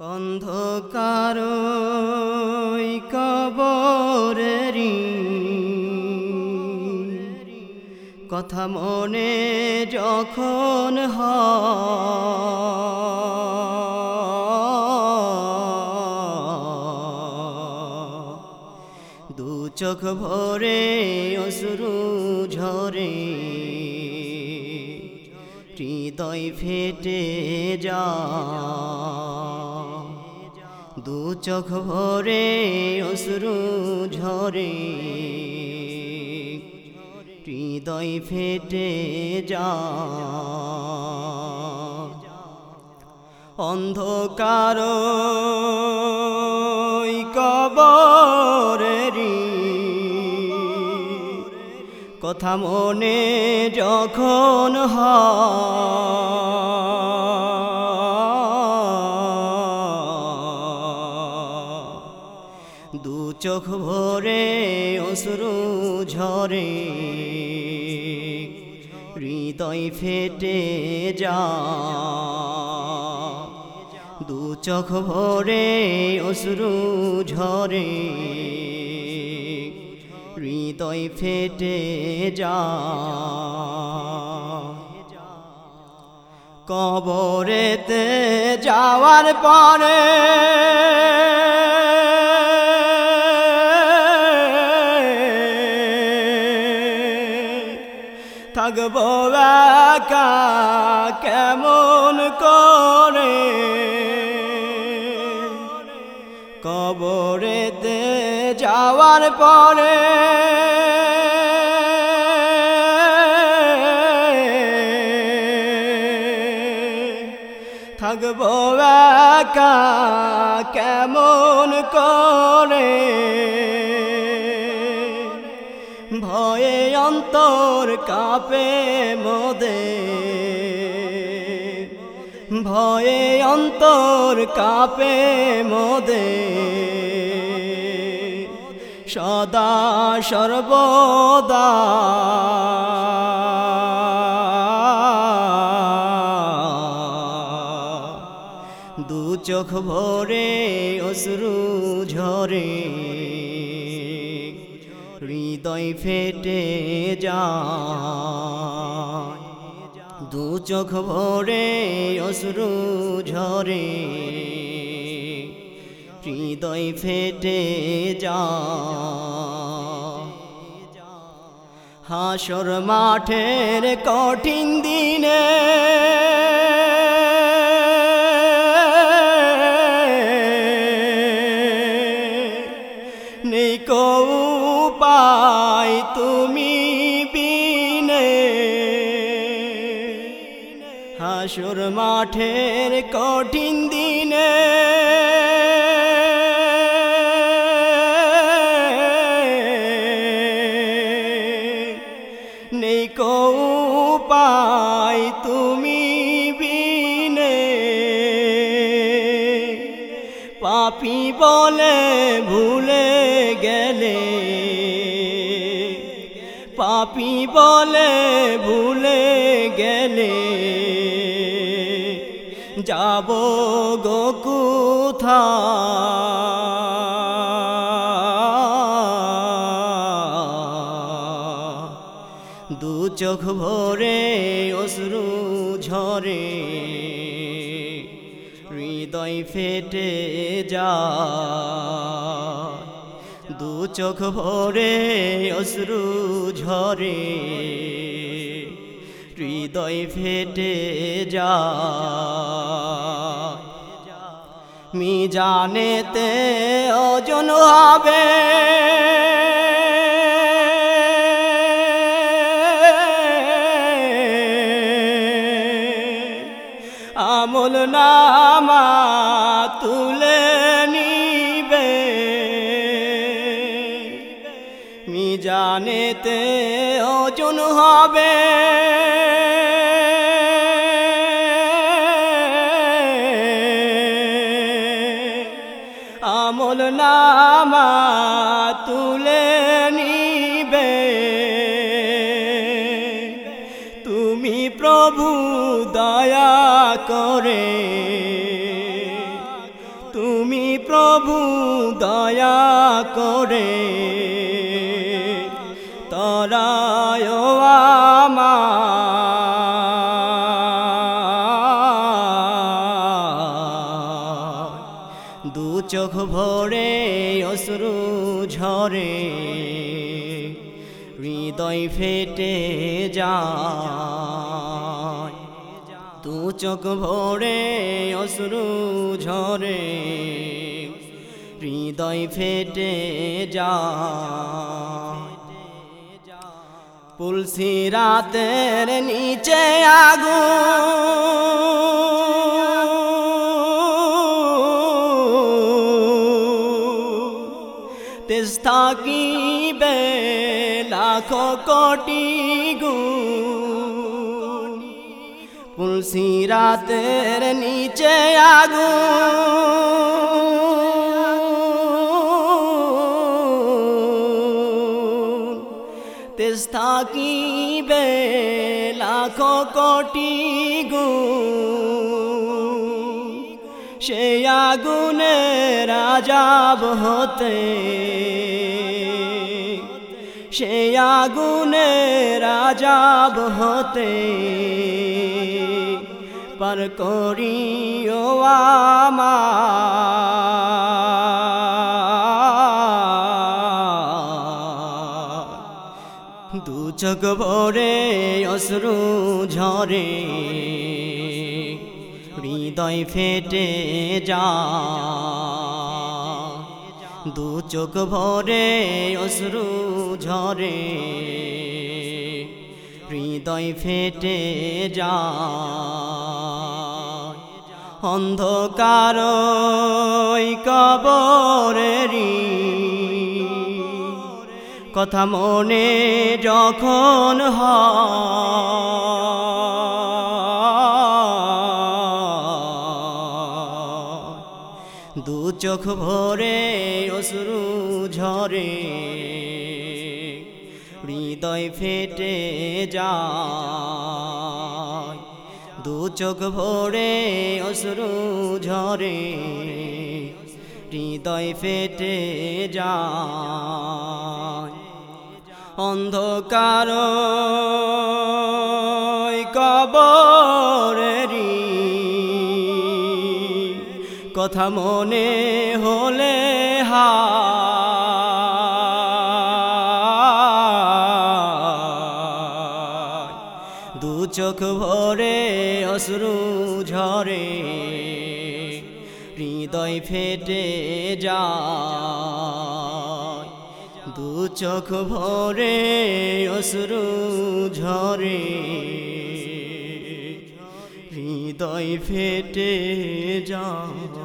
অন্ধকার কবরেরি কথা মনে যখন হয় দু চোখ ভরে অসুরু ঝরে হৃদয় ফেটে যা দু চোখ ভরে অসুরু ঝরে। হৃদয় ফেটে যা। অন্ধকার কবরেরি কথা মনে যখন হয় দু চোখ ভরে অসুরু ঝরে। হৃদয় ফেটে যা। দু চোখ ভরে অসুরু ঝরে। হৃদয় ফেটে যা। কবরেতে যাওয়ার পরে থাকব একা কেমন করে? কবরেতে যাওয়ার পরে থাকব একা কেমন করে? ভয়ে অন্তর কাপে মোদে। ভয়ে অন্তর কাপে মোদে। সদা সর্বদা। দু চোখ ভরে অশ্রু ঝরে হৃদয় ফেটে যা দু চোখ ভরে অশ্রু ঝরে। হৃদয় ফেটে যা হাসর মাঠের কঠিন দিনে হাসুর মাঠের কঠিন দিনে। নেই পাই তুমি বিনে। পাপি বলে ভুলে গেলে। পাপি বলে ভুলে গেলে। যাব গো দু চোখ ভরে অশ্রু ঝরে, হৃদয় ফেটে যা দু চোখ ভরে অশ্রু ঝরে। হৃদয় ফেটে যা মি জানেতে ওজন হবে। আমল নামা তুলে নিবে। জানেতে ওজন হবে। আমল নামা তুলে নিবে। তুমি প্রভু দয়া করে। তুমি প্রভু দয়া করে। দু চোখ ভরে অশ্রু ঝরে। হৃদয় ফেটে যায়। দু চোখ ভরে অশ্রু ঝরে। হৃদয় ফেটে যায়। পুলসি রাতের নিচে আগুন। তেজ থাকিবে লাখো কোটি গুণ। তুলসী রাতের নিচে আগুন। তেজ থাকিবে লাখো কোটি গুণ। সে আগুনে রাজাব হতে। সে আগুনে রাজাব হতে। পার করিও দু চোখ ভরে অশ্রু ঝরে। হৃদয় ফেটে যা। দু চোখ ভরে অশ্রু ঝরে। হৃদয় ফেটে যা। অন্ধকার কবরেরি কথা মনে যখন হয় চোখ ভরে, অশ্রু ঝরে। হৃদয় ফেটে যায়। দু চোখ ভরে, অশ্রু ঝরে। হৃদয় ফেটে যায়। অন্ধকার কথা মনে হলে হা দু চোখ ভরে অশ্রু ঝরে, হৃদয় ফেটে যায়। দু চোখ ভরে অশ্রু ঝরে, হৃদয় ফেটে যায়।